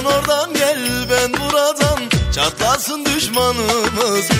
Sen oradan gel ben buradan. Çatlasın düşmanımız.